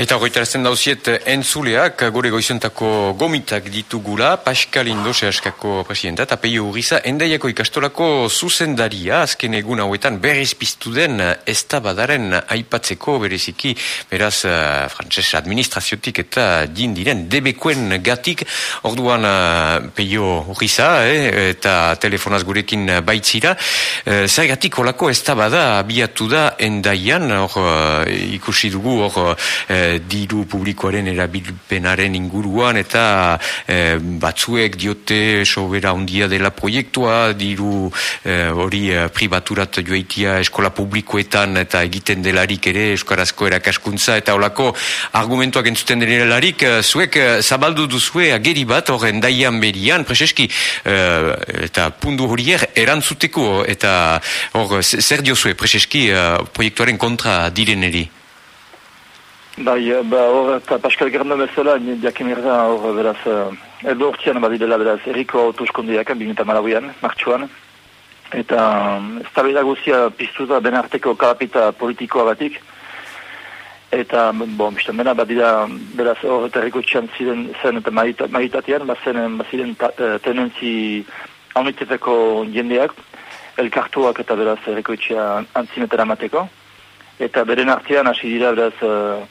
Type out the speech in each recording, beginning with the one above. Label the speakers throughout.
Speaker 1: Eta horretarazten dauziet entzuleak gure goizentako gomitak ditugula Pascal Indose askako presidenta eta peio urriza endaiako ikastolako zuzendaria. Azken egun hauetan berriz piztu den ez badaren aipatzeko bereziki beraz uh, frantses administraziotik eta diren debekoen gatik. Orduan uh, peio urriza eh, eta telefonaz gurekin baitzira uh, zer gatik olako ez bada abiatu da endaian? Hor uh, ikusi dugu hor diru publikoaren erabilpenaren inguruan eta e, batzuek diote sobera ondia dela proiektua diru eh, hori e, privaturat joaitia eskola publikoetan eta egiten delarik ere eskarazko erakaskuntza eta olako argumentuak entzuten delarik zuek zabaldu duzue ageri bat horren daian berian preseski eta pundu horier erantzuteko eta hor zer diozue preseski proiektuaren kontra direneri
Speaker 2: Bai, eh, ba, hor, eta Pascal Gerndo bezala, diakin erda, hor, beraz, eldo eh, urtean badidela, beraz, erriko autoskondiak, bimita malauian, martxuan, eta ez tabela guzia piztu da ben arteko kalapita politikoa batik, eta, bon, biztan bena, badida, beraz, hor, eta erriko txan ziren, zen, eta maitatean, bazen, baziren eh, tenentzi hauniteteko jendeak, elkartuak eta beraz, erriko txan antzimetera mateko, eta beren artean hasi dira, beraz,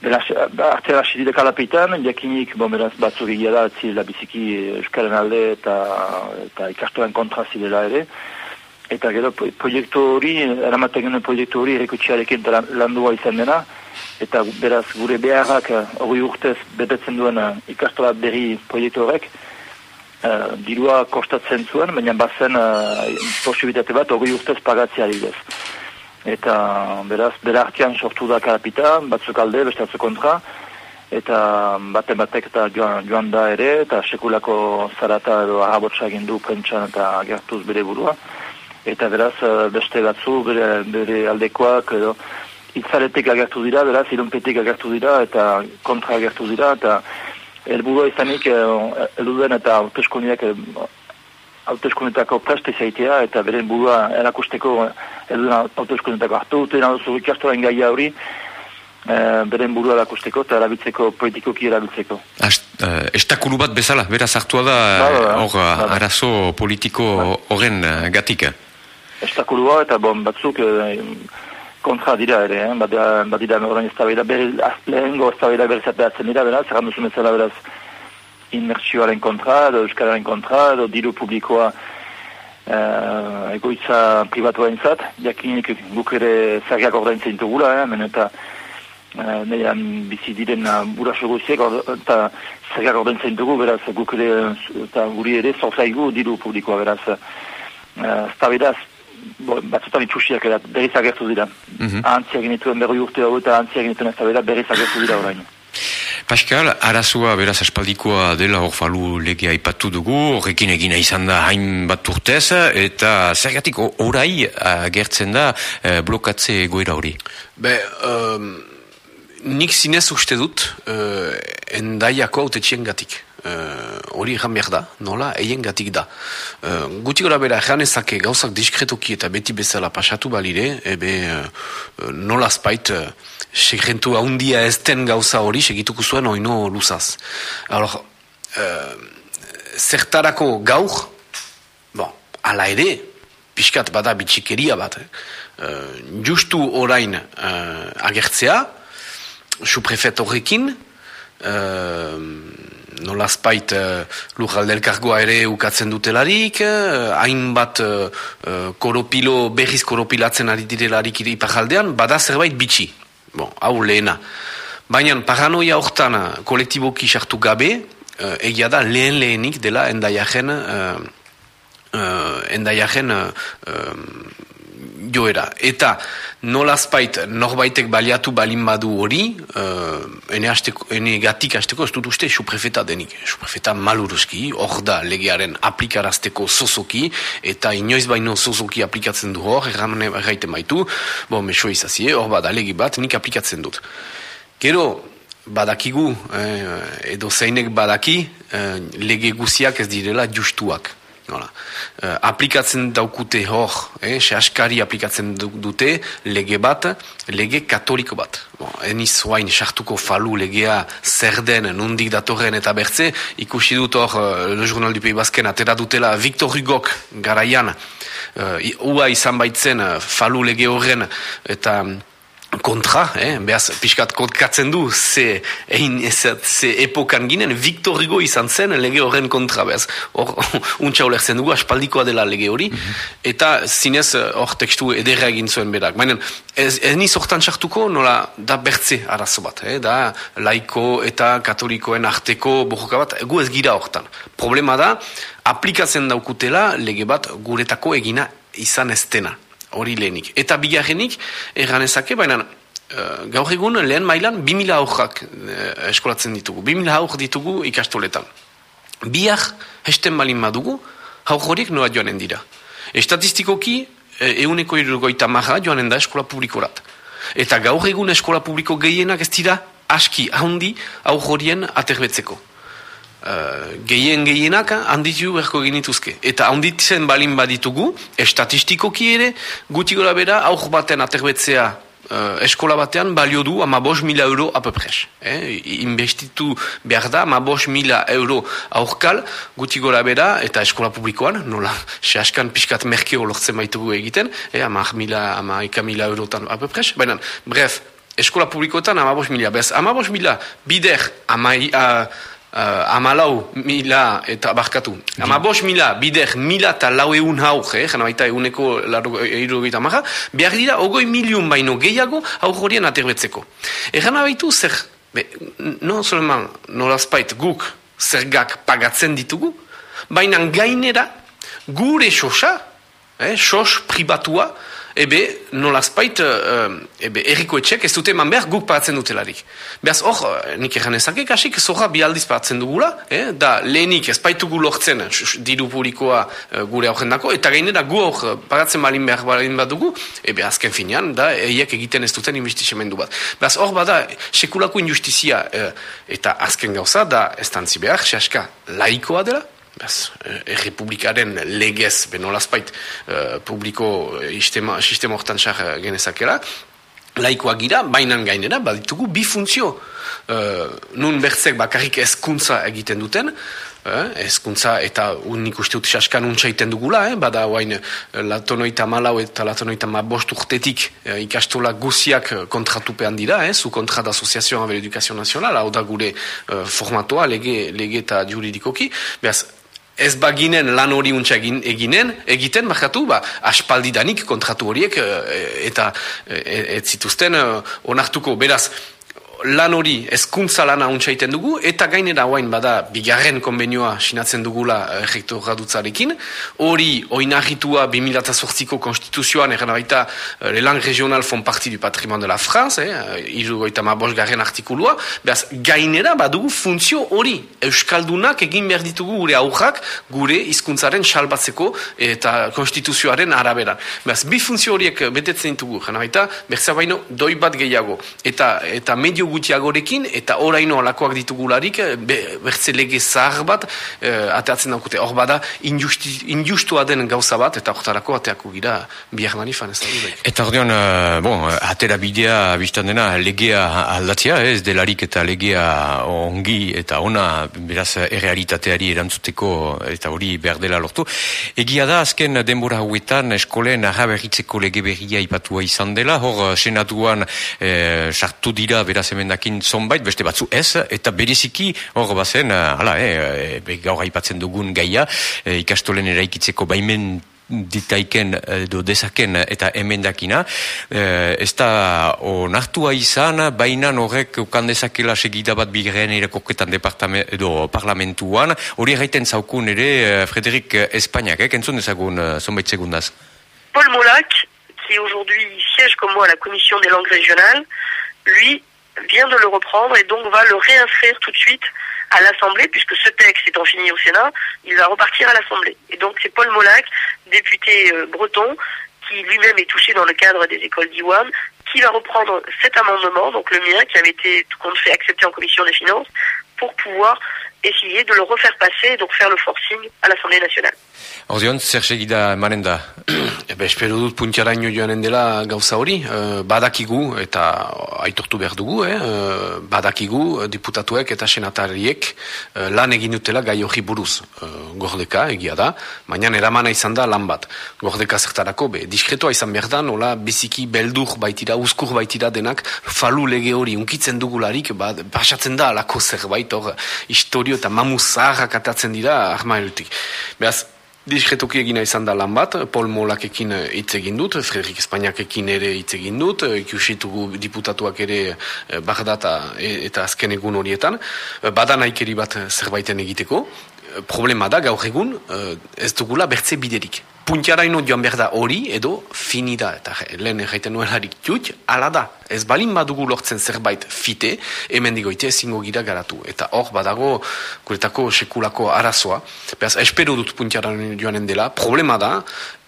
Speaker 2: Beraz, artea hasi dira kalapitan, jakinik, bon, beraz, batzu gila da, zirela biziki Euskaren alde eta, eta ikastoren kontra zirela ere. Eta gero, proiektu hori, eramaten genuen proiektu hori, erikutxiarekin landua izan dena. Eta beraz, gure beharrak hori urtez betetzen duen ikastola berri proiektu horrek, uh, dirua kostatzen zuen, baina bazen uh, posibilitate bat hori urtez pagatzea didez eta beraz, bera artean sortu da karapita, batzuk alde, beste batzuk kontra, eta baten batek eta joan, joan da ere, eta sekulako zarata edo ahabotsa egin du prentxan eta gertuz bere burua, eta beraz, beste batzu bere, bere aldekoak edo itzaretik agertu dira, beraz, irunpetik agertu dira, eta kontra agertu dira, eta helburua izanik, eh, eluden eta autoeskoniak hautezkundetako preste zaitea eta beren burua erakusteko eduna hautezkundetako hartu dute nadozu ikastoren gaia hori e, beren burua erakusteko eta erabiltzeko politikoki erabiltzeko.
Speaker 1: Uh, estakulu bat bezala, beraz hartua da ba, ba, ba. hor arazo politiko horren ba. gatika?
Speaker 2: Estakulua eta bon, batzuk kontra dira ere, eh? bat, bat dira ez da behar, lehengo ez da behar zertatzen dira, beraz, errandu zumezela beraz, inmersioaren kontra, edo euskararen kontra, edo diru publikoa uh, egoitza privatua entzat, jakinik guk ere zerriak ordaintzen dugula, eh, men eta uh, nean bizi diren uh, buraso goziek, eta zerriak ordaintzen dugu, beraz guk ere, eta guri ere, zorzaigu diru publikoa, beraz, uh, ez batzutan itxusiak erat, berriz agertu dira. Mm -hmm. Antziak genituen berri urte hau eta antziak genituen ez da berriz agertu dira orain.
Speaker 1: Pascal, arazua beraz aspaldikoa dela hor falu legea ipatu dugu, horrekin egina izan da hain bat urtez, eta zergatik orai agertzen da eh, blokatze egoera hori?
Speaker 3: Be, um, nik zinez uste dut uh, endaiako haute gatik. Uh, hori egan behar da, nola, eien gatik da. Uh, guti gora bera, egan ezake gauzak diskretoki eta beti bezala pasatu balire, ebe uh, nola azpait... Uh, segrentu haundia ez den gauza hori segituko zuen oino luzaz. Alors, uh, zertarako gaur, bon, ala ere, pixkat bada bitxikeria bat, uh, justu orain uh, agertzea, su prefet horrekin, uh, nolazpait uh, lujaldelkargoa ere ukatzen dutelarik, hainbat uh, uh, koropilo, berriz koropilatzen ari direlarik ipajaldean, bada zerbait bitxi. Bon, hau lehena. Baina paranoia hortan kolektiboki sartu gabe, uh, egia da lehen lehenik dela endaiajen uh, uh, endaiajen joera. Eta nolazpait norbaitek baliatu balin badu hori, uh, ene, asteko, ene gatik asteko ez dut uste suprefeta denik. Suprefeta maluruzki, hor da legearen aplikarazteko zozoki, eta inoiz baino zozoki aplikatzen du hor, erramene erraiten baitu, bo, meso izazie, hor bada legi bat, nik aplikatzen dut. Gero, badakigu, eh, edo zeinek badaki, eh, lege guziak ez direla justuak. Nola. Uh, aplikatzen daukute hor, eh, askari aplikatzen dute lege bat, lege katoliko bat. Bon, eniz oain sartuko falu legea zer den, nundik datorren eta bertze, ikusi dut hor, uh, Le Journal du Pays Basken, atera dutela Victor Hugok garaian, uh, ua izan baitzen falu lege horren, eta kontra, eh? behaz pixkat kontkatzen du ze, ein, ze epokan ginen, Victor Hugo izan zen lege horren kontra, behaz hor untsa olertzen dugu, aspaldikoa dela lege hori, mhm. eta zinez hor tekstu ederra egin zuen berak. Baina ez, ez niz hortan sartuko nola da bertze arazo bat, eh? da laiko eta katolikoen arteko bojoka bat, gu ez gira hortan. Problema da, aplikatzen daukutela lege bat guretako egina izan ez dena hori lehenik. Eta bigarrenik, erganezake, baina uh, gaur egun lehen mailan 2000 aurrak uh, eskolatzen ditugu. 2000 aurrak ditugu ikastoletan. Biak hesten balin badugu, haur horiek noa joanen dira. Estatistikoki, euneko irurgoita maha joanen da eskola publikorat. Eta gaur egun eskola publiko gehienak ez dira aski handi haur horien aterbetzeko. Uh, gehien gehienak handitu berko genituzke. Eta handitzen balin baditugu, estatistikoki ere, guti gora bera, aur baten aterbetzea uh, eskola batean balio du ama bos mila euro apepres. Eh? Investitu behar da, ama bos mila euro aurkal, guti gora bera, eta eskola publikoan, nola, se askan piskat merkeo lortzen baitugu egiten, eh? ama mila, ama eka mila eurotan apepres. Baina, bref, eskola publikoetan ama bos mila. Bez, ama bos mila, bider, ama... Uh, uh, amalau mila eta barkatu. Ama bos mila, bider mila eta lau egun haur, eh, jena baita eguneko irurogeita maha, behar dira ogoi milion baino gehiago haur horien aterbetzeko. Egan abaitu zer, be, no soleman, nolazpait guk zergak pagatzen ditugu, baina gainera gure sosa, eh, sos pribatua, ebe nolazpait uh, ebe erriko etxek ez dute eman behar guk paratzen dutelarik. Beaz hor, eh, nik erran ezake, kasik zorra bi aldiz paratzen dugula, eh? da lehenik ez baitugu lortzen diru publikoa gure aurrendako, eta gainera gu hor paratzen balin behar balin bat dugu, ebe azken finean, da eiek egiten ez duten investisemendu bat. Beaz hor bada, sekulako injustizia uh, eta azken gauza, da ez behar, sehaska laikoa dela, Bez, eh, errepublikaren legez, benolazpait, uh, publiko eh, sistema hortan xar genezakela, laikoak gira, bainan gainera, baditugu bi funtzio. nun bertzek bakarrik ezkuntza egiten duten, eh, ezkuntza eta unik uste dut saskan untsaiten dugula, eh, bada hain latonoita malau eta latonoita ma bost urtetik eh, ikastola guziak kontratupean dira, eh, zu kontrat asoziazioan abel edukazio nazional, hau da gure eh, formatoa, lege, lege eta juridikoki, behaz, ez baginen lan hori untsa eginen, egiten, markatu, ba, aspaldidanik kontratu horiek eh, eta eh, ez zituzten eh, onartuko, beraz, lan hori ezkuntza lana untsaiten dugu, eta gainera oain bada bigarren konbenioa sinatzen dugula errektorra dutzarekin, hori oinahitua 2008ko konstituzioan, erren baita le lang regional fon parti du patrimoine de la France, eh, iru goita ma garren artikulua, behaz gainera badugu funtzio hori, Euskaldunak egin behar ditugu gure aurrak, gure hizkuntzaren salbatzeko eta konstituzioaren araberan. Behaz, bi funtzio horiek betetzen ditugu, erren baita, berzea baino doi bat gehiago, eta, eta medio gutxiagorekin, eta oraino alakoak ditugularik, eh, be, bertze lege zahar bat, eh, ateatzen daukute. Hor bada, injustua den gauza bat, eta hortarako ateako gira bihar manifan ez da.
Speaker 1: Eta ordean, uh, bon, atera bidea biztan dena legea aldatzea, ez delarik eta legea ongi eta ona, beraz, errealitateari erantzuteko eta hori behar dela lortu. Egia da, azken denbora hauetan, eskolen arraberritzeko lege berria ipatua izan dela, hor, senatuan sartu dira, beraz, emendakin zonbait, beste batzu ez, eta bereziki hor bazen, eh, hala, eh, e, gaur haipatzen dugun gaia, e, ikastolen eraikitzeko baimen ditaiken edo dezaken eta emendakina, e, ez da onartua izan, baina horrek ukan dezakela segida bat bigrean irakoketan edo parlamentuan, hori erraiten zaukun ere Frederik Espainiak, eh? entzun dezagun zonbait segundaz.
Speaker 4: Paul Molac, qui aujourd'hui siège comme moi à la commission des langues régionales, lui vient de le reprendre et donc va le réinscrire tout de suite à l'Assemblée, puisque ce texte étant fini au Sénat, il va repartir à l'Assemblée. Et donc c'est Paul Molac, député euh, breton, qui lui-même est touché dans le cadre des écoles d'Iwan, qui va reprendre cet amendement, donc le mien, qui avait été tout compte fait accepté en commission des finances, pour pouvoir essayer de le refaire passer et donc faire le forcing à l'Assemblée nationale.
Speaker 1: Ordeon, zer segida emanen da?
Speaker 3: Ebe, espero dut puntiaraino joanen dela gauza hori, e, badakigu eta aitortu behar dugu, eh? E, badakigu diputatuek eta senatariek e, lan egin dutela gai hori buruz. Gordeka, egia da, baina eramana izan da lan bat. Gordeka zertarako, be, diskretoa izan behar da, nola biziki beldur baitira, uzkur baitira denak, falu lege hori unkitzen dugularik, ba, basatzen da alako zerbait, hor, historio eta mamu zaharrak atatzen dira, arma erutik. Beaz, Diskretoki egina izan da lan bat, Paul Molakekin eh, hitz egin dut, Frederik Espainiakekin ere hitz egin dut, eh, ikusitugu diputatuak ere eh, bagdata eta azken egun horietan, bada naikeri bat zerbaiten egiteko, problema da gaur egun ez dugula bertze biderik puntiaraino joan behar da hori edo finida eta lehen erraiten nuen harik txut, ala da, ez balin badugu lortzen zerbait fite, hemen digoite ezingo gira garatu. Eta hor badago guretako sekulako arazoa, behaz espero dut puntiaraino joanen dela, problema da,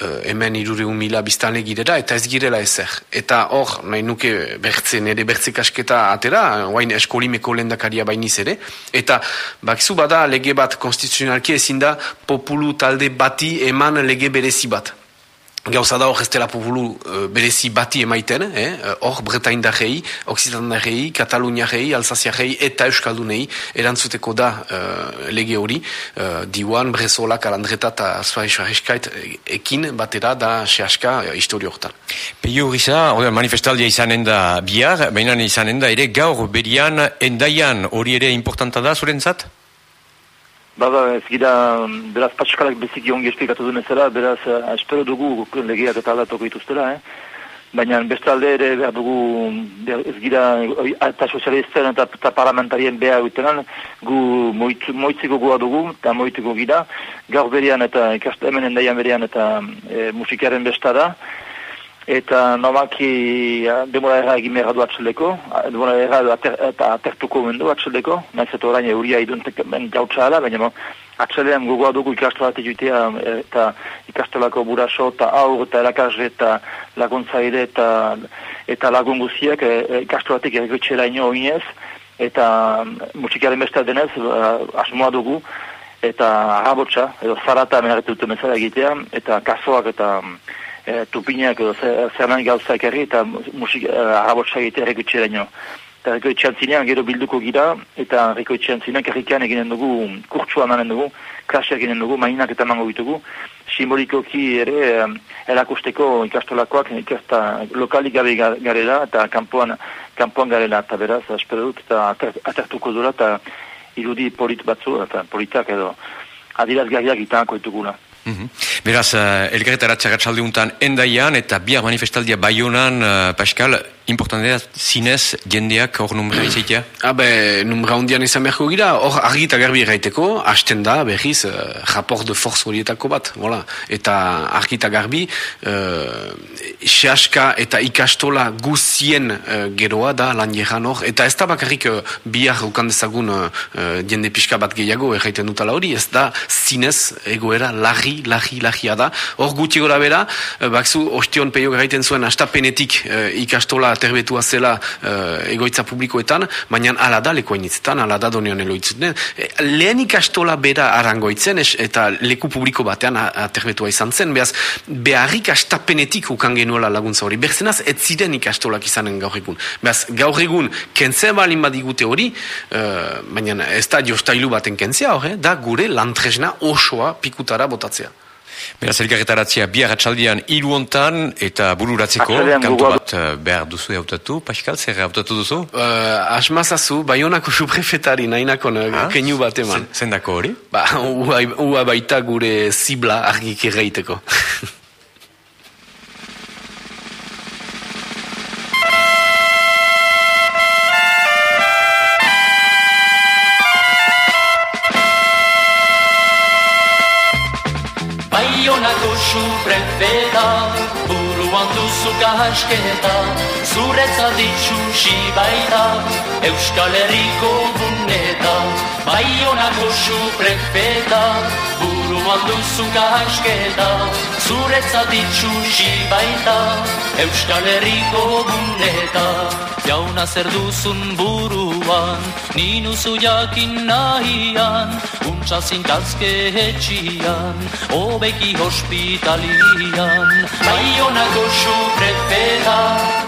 Speaker 3: uh, hemen irureun mila biztane girera eta ez girela ezer. Eta hor, nahi nuke bertze, nire bertze kasketa atera, guain eskolimeko lendakaria bainiz ere, eta bakizu bada lege bat konstituzionalki ezin da populu talde bati eman lege berezi bat. Gauza da hor ez dela populu uh, berezi bati emaiten, eh? hor eh? Bretain da rei, Occitan da rei, Katalunia rei, Alsazia rei eta Euskaldunei erantzuteko da uh, lege hori, uh, diuan, Brezola, Kalandreta eta Azpaisua Eskait ekin batera da sehaska uh, historio hortan.
Speaker 1: Peio Risa, manifestaldia izanen da bihar, baina izanen da ere gaur berian endaian hori ere importanta da zurentzat?
Speaker 2: Ba, ba, ez gira, beraz, patxkalak bezik ongi esplikatu duen ezera, beraz, espero dugu legeak eta aldatoko ituztera, eh? Baina bestalde ere behar dugu, ez gira, eta sozialisten eta, eta parlamentarien behar gutenan, gu moit, moitziko gua dugu, eta moitziko gira, gaur berian eta ikastu hemen endaian berian eta e, musikaren bestada, eta nomaki demora erra egin behar du atxeldeko, demora erra ater, eta atertuko mendu atxeldeko, nahiz eta orain euria iduntek ben gautza da, baina mo, atxelean gogoa dugu ikastolat jutea eta ikastolako buraso eta aur eta erakasre eta laguntzaile eta, eta lagun guziak e, e ikastolatik errekotxera ino oinez, eta musikaren besta denez asmoa dugu, eta arrabotsa, edo zarata menaretu dute mezara egitea, eta kasoak eta e, tupinak edo zer nahi gauzak erri eta musik e, arabotsa egitea errekutxe daño. Eta errekutxean zinean gero bilduko gira eta errekutxean zinean errikan eginen dugu, kurtsua manen dugu, klasia eginen dugu, mainak eta mango bitugu, simbolikoki ere erakusteko ikastolakoak ikasta lokalik gabe garela eta kanpoan, kanpoan garela eta beraz, espero dut eta atertuko dura eta irudi polit batzu, eta politak edo adirazgarriak itanako ditugula.
Speaker 1: Mm Beraz, uh, elgarretara txagatxalde untan endaian eta biar manifestaldia baionan, uh, Pascal, importantea zinez jendeak hor numera izaitea?
Speaker 3: Habe, ah, numera hundian izan beharko gira, hor argita garbi erraiteko, hasten da, behiz, uh, rapport de force horietako bat, voilà. eta argita garbi, uh, sehaska eta ikastola guzien uh, geroa da lan hor, eta ez da bakarrik uh, bihar ukandezagun uh, jende pixka bat gehiago erraiten dutala hori, ez da zinez egoera larri, larri, larria da, hor gutxi gora bera, uh, bakzu, ostion peio erraiten zuen, astapenetik uh, ikastola terbetua zela uh, egoitza publikoetan, baina ala da lekoainitzetan, ala da donean eloitzen. E, lehen ikastola bera arangoitzen, eta leku publiko batean aterbetua izan zen, behaz, beharrik astapenetik ukan genuela laguntza hori. Berzenaz, ez ziren ikastolak izanen gaur egun. Behaz, gaur egun, kentzea balin badigute hori, uh, baina ez da jostailu baten kentzea hori, da gure lantresna osoa pikutara botatzea.
Speaker 1: Beraz, elgarretaratzea bihar atxaldian iruontan eta bururatzeko kantu bat uh, behar duzu hautatu. Pascal, zer hautatu duzu?
Speaker 3: Uh, Asmazazu, baionako suprefetari nahinako uh, kenu bat eman.
Speaker 1: Zendako hori?
Speaker 3: Ba, ua baita gure zibla argik erraiteko.
Speaker 5: duzu gasketa Zuretzat itxusi baita Euskal Herriko buneta Baionako su prefeta Buruan duzu gasketa Zuretzat itxusi baita Euskal Herriko buneta Jauna zer duzun buruan, ninuzu jakin nahian, untsa zintazke etxian, obeki hospitalian. Baionako su prefeta,